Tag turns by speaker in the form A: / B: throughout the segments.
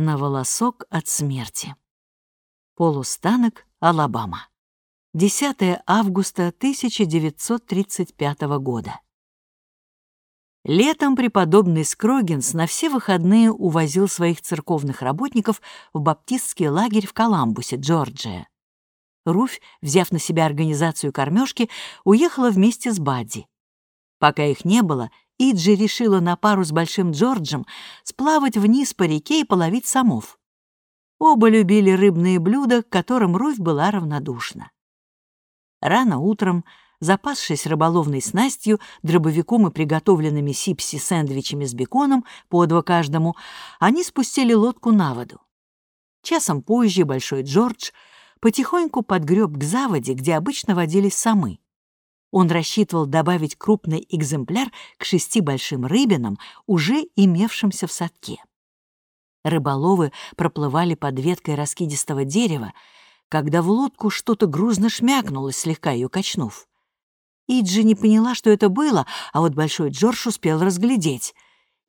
A: на волосок от смерти. Полустанок, Алабама. 10 августа 1935 года. Летом преподобный Скрогинс на все выходные увозил своих церковных работников в баптистский лагерь в Коламбусе, Джорджия. Руфь, взяв на себя организацию кормежки, уехала вместе с Бадди. Пока их не было, Иджи решила на пару с Большим Джорджем сплавать вниз по реке и половить самов. Оба любили рыбные блюда, к которым Руфь была равнодушна. Рано утром, запасшись рыболовной снастью, дробовиком и приготовленными сипси сэндвичами с беконом, по два каждому, они спустили лодку на воду. Часом позже Большой Джордж потихоньку подгреб к заводе, где обычно водились самы. Он рассчитывал добавить крупный экземпляр к шести большим рыбинам, уже имевшимся в садке. Рыболовы проплывали под веткой раскидистого дерева, когда в лодку что-то грузно шмякнулось, слегка ее качнув. Иджи не поняла, что это было, а вот Большой Джордж успел разглядеть.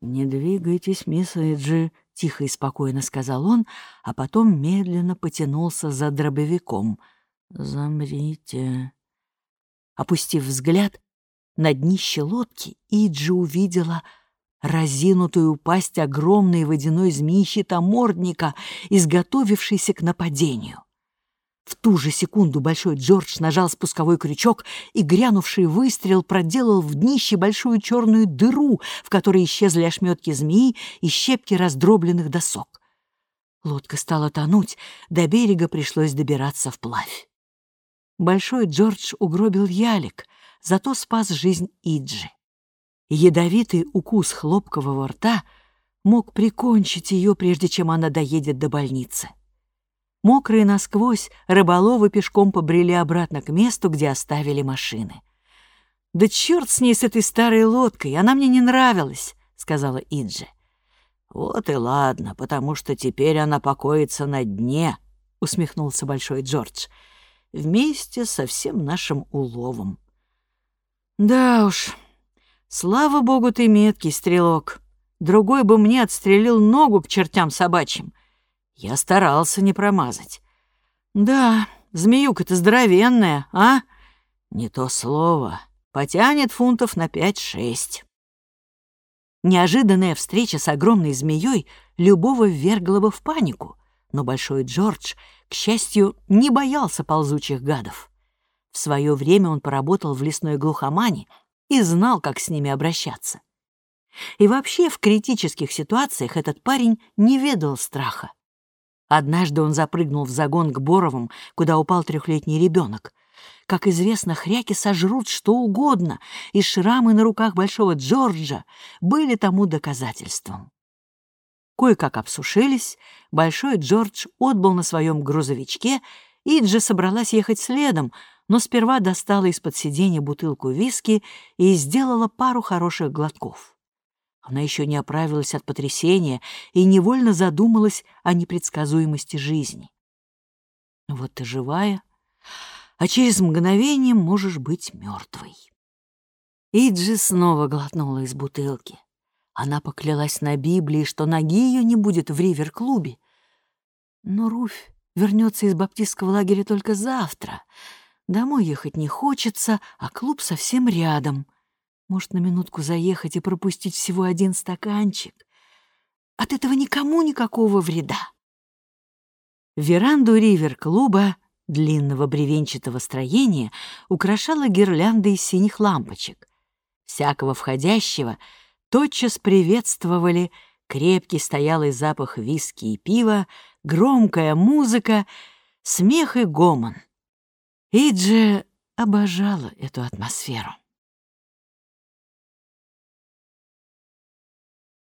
A: «Не двигайтесь, мисс Иджи», — тихо и спокойно сказал он, а потом медленно потянулся за дробовиком. «Замрите». Опустив взгляд, на днище лодки Иджи увидела разинутую пасть огромной водяной змеи-щитомордника, изготовившейся к нападению. В ту же секунду Большой Джордж нажал спусковой крючок, и грянувший выстрел проделал в днище большую черную дыру, в которой исчезли ошметки змеи и щепки раздробленных досок. Лодка стала тонуть, до берега пришлось добираться вплавь. Большой Джордж угробил ялик, зато спас жизнь Иджи. Ядовитый укус хлопкового рта мог прикончить ее, прежде чем она доедет до больницы. Мокрые насквозь, рыболовы пешком побрели обратно к месту, где оставили машины. «Да черт с ней, с этой старой лодкой, она мне не нравилась», — сказала Иджи. «Вот и ладно, потому что теперь она покоится на дне», — усмехнулся Большой Джордж, «вместе со всем нашим уловом». «Да уж, слава богу, ты меткий, стрелок. Другой бы мне отстрелил ногу к чертям собачьим. Я старался не промазать. Да, змеюка-то здоровенная, а? Не то слово. Потянет фунтов на пять-шесть. Неожиданная встреча с огромной змеей любого ввергла бы в панику, но Большой Джордж, к счастью, не боялся ползучих гадов. В свое время он поработал в лесной глухомане и знал, как с ними обращаться. И вообще в критических ситуациях этот парень не ведал страха. Однажды он запрыгнул в загон к Боровым, куда упал трехлетний ребенок. Как известно, хряки сожрут что угодно, и шрамы на руках большого Джорджа были тому доказательством. Кое-как обсушились, большой Джордж отбыл на своем грузовичке, Иджи собралась ехать следом, но сперва достала из-под сиденья бутылку виски и сделала пару хороших глотков. Она еще не оправилась от потрясения и невольно задумалась о непредсказуемости жизни. Вот ты живая, а через мгновение можешь быть мертвой. Иджи снова глотнула из бутылки. Она поклялась на Библии, что ноги ее не будет в ривер-клубе. Но Руфь вернется из баптистского лагеря только завтра. Домой ехать не хочется, а клуб совсем рядом — может, на минутку заехать и пропустить всего один стаканчик? От этого никому никакого вреда. Веранду ривер-клуба, длинного бревенчатого строения, украшала гирлянда из синих лампочек. Всякого входящего тотчас приветствовали крепкий стоялый запах виски и пива, громкая музыка, смех и гомон. Иджи обожала эту атмосферу.